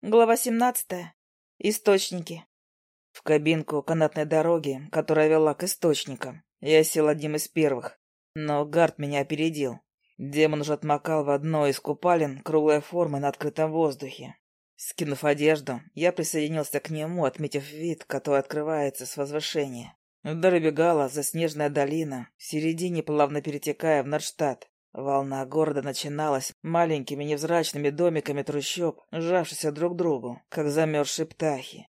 Глава 17. Источники. В кабинку канатной дороги, которая вела к источникам, я сел одним из первых, но Гард меня опередил. Демон уже отмокал в одной из купалин круглой формы на открытом воздухе. Скинув одежду, я присоединился к нему, отметив вид, который открывается с возвышения. Вдаль бегала заснеженная долина, в середине плавно перетекая в Нордштадт. Волна города начиналась маленькими невзрачными домиками трущоб, сжавшихся друг к другу, как замерзшие птахи.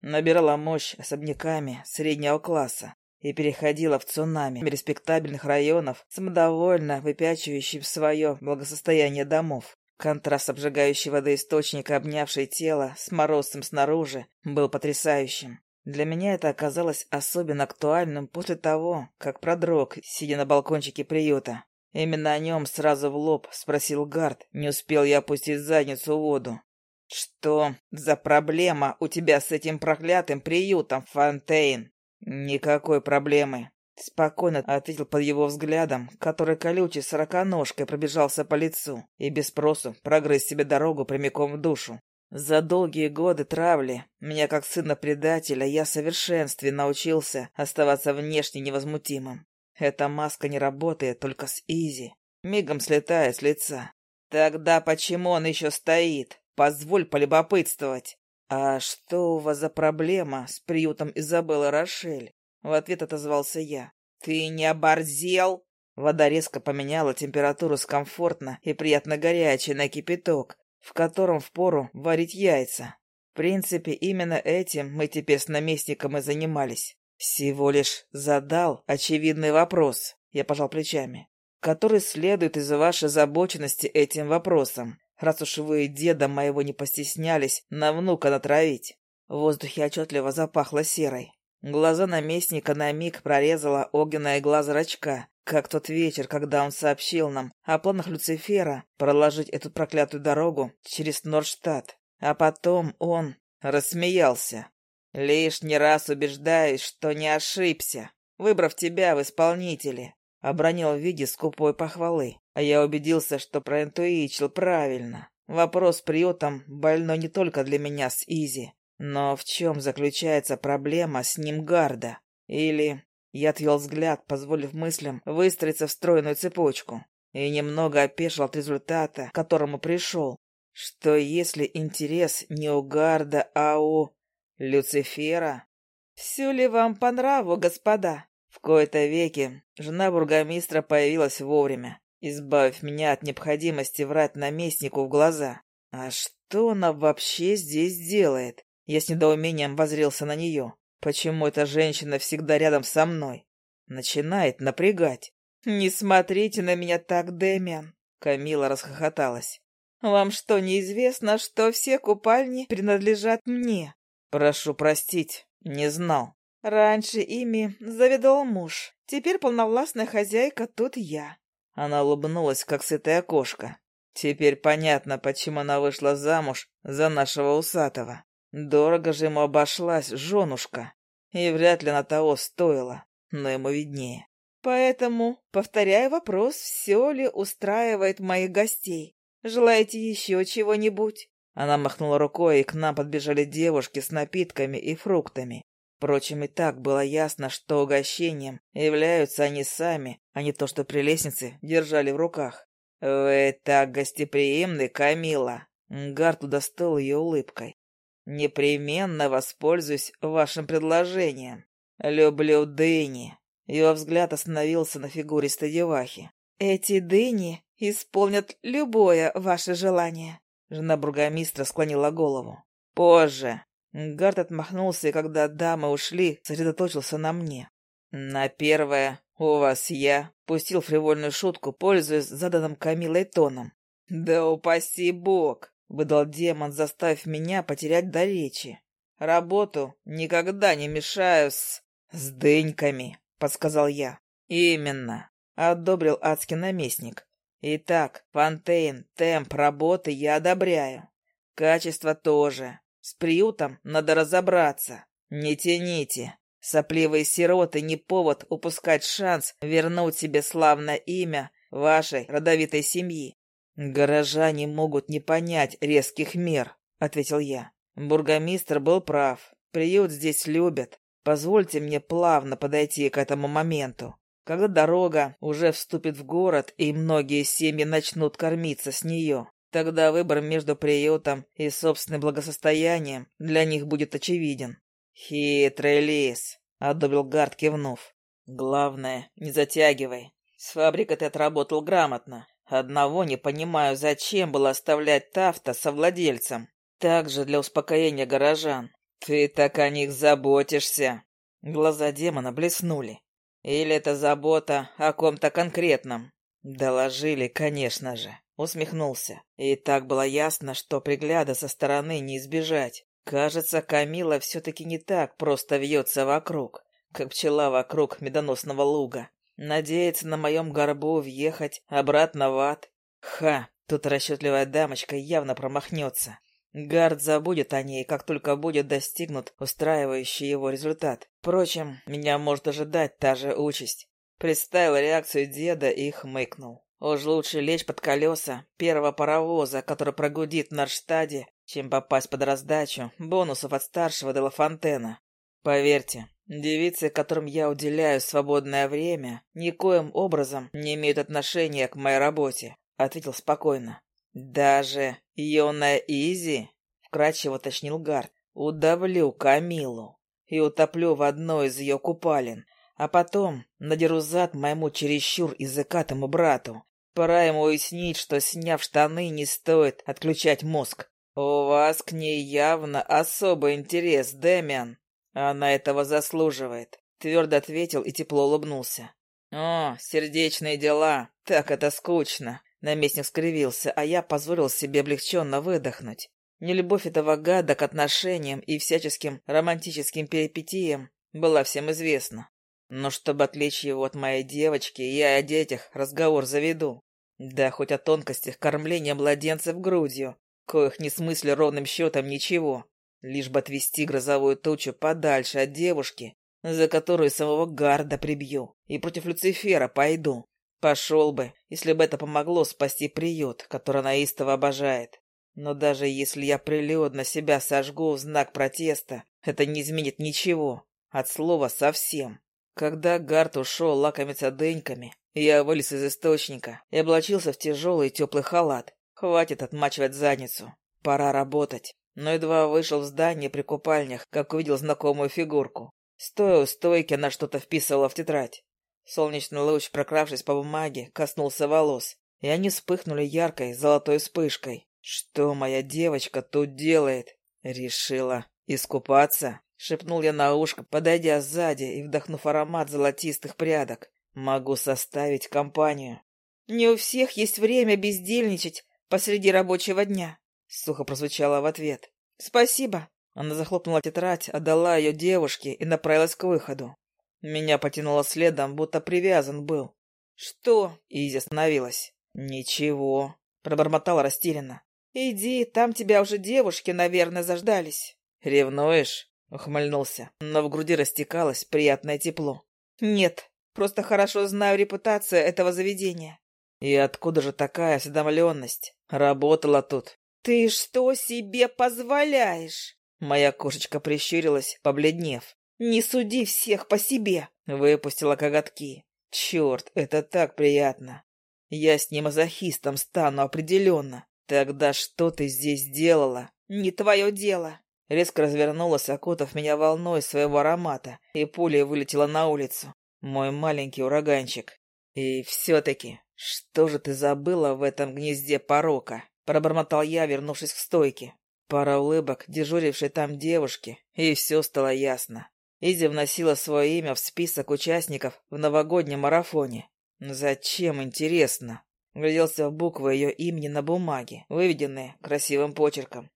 Набирала мощь особняками среднего класса и переходила в цунами респектабельных районов, самодовольно выпячивающим свое благосостояние домов. Контраст обжигающей водоисточника, обнявшей тело с морозцем снаружи, был потрясающим. Для меня это оказалось особенно актуальным после того, как продрог, сидя на балкончике приюта, Именно о нем сразу в лоб спросил Гард. Не успел я опустить задницу в воду. «Что за проблема у тебя с этим проклятым приютом, Фонтейн?» «Никакой проблемы», — спокойно ответил под его взглядом, который колючей сороконожкой пробежался по лицу и без спросу прогрыз себе дорогу прямиком в душу. За долгие годы травли меня как сына предателя я в совершенстве научился оставаться внешне невозмутимым. Эта маска не работает только с Изи. Мигом слетает с лица. Тогда почему он еще стоит? Позволь полюбопытствовать. А что у вас за проблема с приютом Изабеллы Рошель? В ответ отозвался я. Ты не оборзел? Вода резко поменяла температуру с комфортно и приятно горячей на кипяток, в котором впору варить яйца. В принципе, именно этим мы теперь с наместником и занимались. «Всего лишь задал очевидный вопрос», — я пожал плечами, «который следует из-за вашей озабоченности этим вопросом, раз уж вы деда моего не постеснялись на внука натравить». В воздухе отчетливо запахло серой. Глаза наместника на миг прорезала огненная игла зрачка, как тот вечер, когда он сообщил нам о планах Люцифера проложить эту проклятую дорогу через Норштадт. А потом он рассмеялся. Лишний раз убеждаюсь, что не ошибся, выбрав тебя в исполнителе. Обронил в виде скупой похвалы, а я убедился, что проинтуичил правильно. Вопрос с приютом больной не только для меня с Изи, но в чем заключается проблема с ним Гарда? Или... Я отвел взгляд, позволив мыслям выстроиться в стройную цепочку, и немного опешил от результата, к которому пришел. Что если интерес не у Гарда, а у... Люцифера? Все ли вам по нраву, господа? В кои-то веки жена бургомистра появилась вовремя, избавив меня от необходимости врать наместнику в глаза. А что она вообще здесь делает? Я с недоумением возрился на нее. Почему эта женщина всегда рядом со мной? Начинает напрягать. «Не смотрите на меня так, Дэмиан!» Камила расхохоталась. «Вам что, неизвестно, что все купальни принадлежат мне?» «Прошу простить, не знал». «Раньше ими заведал муж. Теперь полновластная хозяйка тут я». Она улыбнулась, как сытая кошка. Теперь понятно, почему она вышла замуж за нашего усатого. Дорого же ему обошлась женушка. И вряд ли на того стоило, но ему виднее. Поэтому повторяю вопрос, все ли устраивает моих гостей. Желаете еще чего-нибудь? Она махнула рукой, и к нам подбежали девушки с напитками и фруктами. Впрочем, и так было ясно, что угощением являются они сами, а не то, что при лестнице держали в руках. «Вы так гостеприимны, Камила!» Гарт удостоил ее улыбкой. «Непременно воспользуюсь вашим предложением. Люблю дыни». Его взгляд остановился на фигуре стадивахи. «Эти дыни исполнят любое ваше желание», Жена бургомистра склонила голову. «Позже». Гард отмахнулся, и когда дамы ушли, сосредоточился на мне. «На первое у вас я», — пустил фривольную шутку, пользуясь заданным Камилой тоном. «Да упаси бог!» — выдал демон, заставив меня потерять до речи. «Работу никогда не мешаю с... с дыньками», — подсказал я. «Именно», — одобрил адский наместник. Итак, Фонтейн, темп работы я одобряю. Качество тоже. С приютом надо разобраться. Не тяните. Сопливые сироты не повод упускать шанс вернуть себе славное имя вашей родовитой семьи. Горожане могут не понять резких мер. — ответил я. «Бургомистр был прав. Приют здесь любят. Позвольте мне плавно подойти к этому моменту. Когда дорога уже вступит в город, и многие семьи начнут кормиться с нее, тогда выбор между приютом и собственным благосостоянием для них будет очевиден. «Хитрый лис», — одобрил Гард, кивнув. «Главное, не затягивай. С фабрикой ты отработал грамотно. Одного не понимаю, зачем было оставлять Тафта со владельцем. Также для успокоения горожан. Ты так о них заботишься». Глаза демона блеснули. Или это забота о ком-то конкретном? Доложили, конечно же. Усмехнулся. И так было ясно, что пригляда со стороны не избежать. Кажется, Камила все-таки не так просто вьется вокруг, как пчела вокруг медоносного луга. Надеется на моем горбу въехать обратно в ад. Ха, тут расчетливая дамочка явно промахнется. Гард забудет о ней, как только будет достигнут устраивающий его результат. Впрочем, меня может ожидать та же участь. Представил реакцию деда и хмыкнул. Уж лучше лечь под колеса первого паровоза, который прогудит в Нарштаде, чем попасть под раздачу бонусов от старшего Делафонтена. Поверьте, девицы, которым я уделяю свободное время, никоим образом не имеют отношения к моей работе, — ответил спокойно. «Даже Йона Изи?» — вкратчиво уточнил Гард. «Удавлю Камилу и утоплю в одной из ее купалин, а потом надеру зад моему чересчур языкатому брату. Пора ему уяснить, что, сняв штаны, не стоит отключать мозг. У вас к ней явно особый интерес, Дэмиан. Она этого заслуживает», — твердо ответил и тепло улыбнулся. «О, сердечные дела, так это скучно. Наместник скривился, а я позволил себе облегченно выдохнуть. Нелюбовь этого гада к отношениям и всяческим романтическим перипетиям была всем известна. Но чтобы отвлечь его от моей девочки, я о детях разговор заведу. Да хоть о тонкостях кормления младенцев грудью, коих не смысле ровным счетом ничего, лишь бы отвести грозовую тучу подальше от девушки, за которую самого гарда прибью, и против Люцифера пойду. Пошел бы, если бы это помогло спасти приют, который она истово обожает. Но даже если я прилюдно себя сожгу в знак протеста, это не изменит ничего. От слова совсем. Когда Гарт ушел лакомиться дыньками, я вылез из источника и облачился в тяжелый теплый халат. Хватит отмачивать задницу. Пора работать. Но едва вышел в здание при купальнях, как увидел знакомую фигурку. Стоя у стойки, она что-то вписывала в тетрадь. Солнечный луч, прокравшись по бумаге, коснулся волос, и они вспыхнули яркой золотой вспышкой. «Что моя девочка тут делает?» «Решила искупаться?» — шепнул я на ушко, подойдя сзади и вдохнув аромат золотистых прядок. «Могу составить компанию». «Не у всех есть время бездельничать посреди рабочего дня», — сухо прозвучало в ответ. «Спасибо». Она захлопнула тетрадь, отдала ее девушке и направилась к выходу. Меня потянуло следом, будто привязан был. «Что?» — Изи остановилась. «Ничего», — пробормотала растерянно. «Иди, там тебя уже девушки, наверное, заждались». «Ревнуешь?» — ухмыльнулся, но в груди растекалось приятное тепло. «Нет, просто хорошо знаю репутацию этого заведения». «И откуда же такая осведомленность? Работала тут». «Ты что себе позволяешь?» Моя кошечка прищурилась, побледнев. «Не суди всех по себе!» — выпустила коготки. «Черт, это так приятно! Я с ним мазохистом стану определенно. Тогда что ты здесь делала?» «Не твое дело!» Резко развернулась, окутав меня волной своего аромата, и пулей вылетела на улицу. Мой маленький ураганчик. И все-таки, что же ты забыла в этом гнезде порока? Пробормотал я, вернувшись к стойке. Пара улыбок, дежурившей там девушки, и все стало ясно. Изи вносила свое имя в список участников в новогоднем марафоне. Зачем, интересно? Гляделся в буквы ее имени на бумаге, выведенные красивым почерком.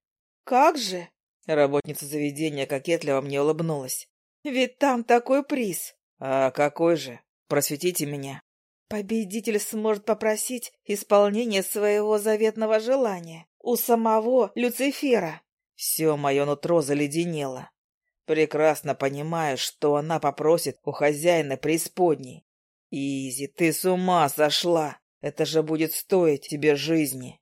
«Как же?» Работница заведения кокетливо мне улыбнулась. «Ведь там такой приз!» «А какой же? Просветите меня!» «Победитель сможет попросить исполнение своего заветного желания у самого Люцифера!» Все мое нутро заледенело. Прекрасно понимаю, что она попросит у хозяина преисподней. Изи, ты с ума сошла! Это же будет стоить тебе жизни.